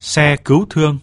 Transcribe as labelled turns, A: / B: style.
A: Xe cứu thương.